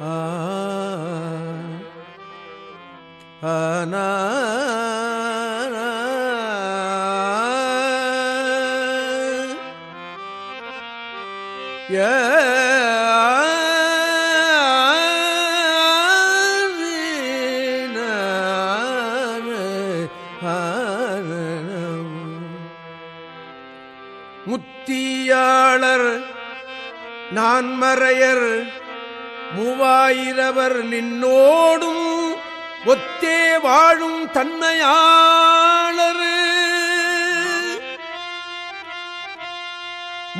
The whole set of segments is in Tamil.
ஆ ஆனா முத்தியாளர் நான்மறையர் மூவாயிரவர் நின்னோடும் ஒத்தே வாழும் தன்மையாளர்.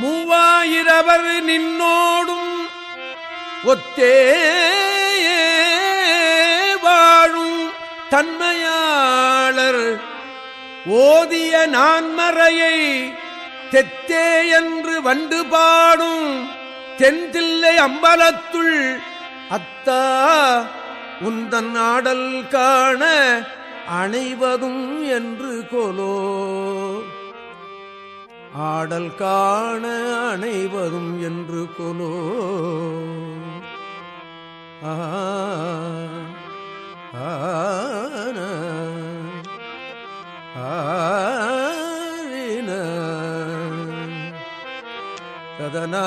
மூவாயிரவர் நின்னோடும் ஒத்தே வாழும் தன்மையாளர். ஓதிய நான்மறையை தெத்தே என்று வண்டு பாடும் தென்தில்லை அம்பலத்துள். அத்தா உந்தன் ஆடல் காண அணைவதும் என்று கொலோ. ஆடல் காண அணைவதும் என்று கொலோ. ஆ ததனா